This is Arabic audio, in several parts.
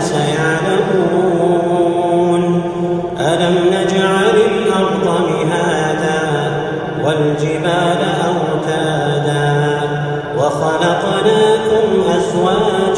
سيعلمون. ألم نجعل الأرض مهادا والجبال أوتادا وخلقناكم أزواجا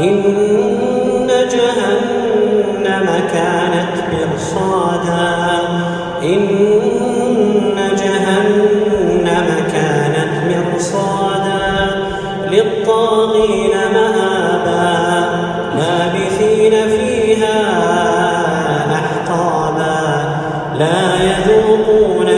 إن جهنم كانت مرصادا. إن جهنم كانت مرصادا. للطاغين مآبا. لابثين فيها أحقابا. لا يذوقون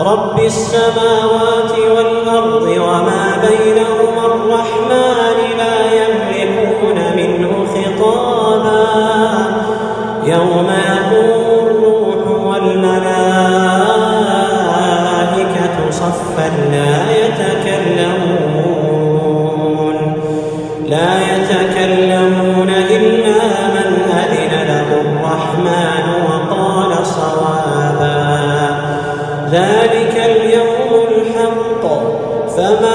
رب السماوات والأرض وما بينهما الرحمن.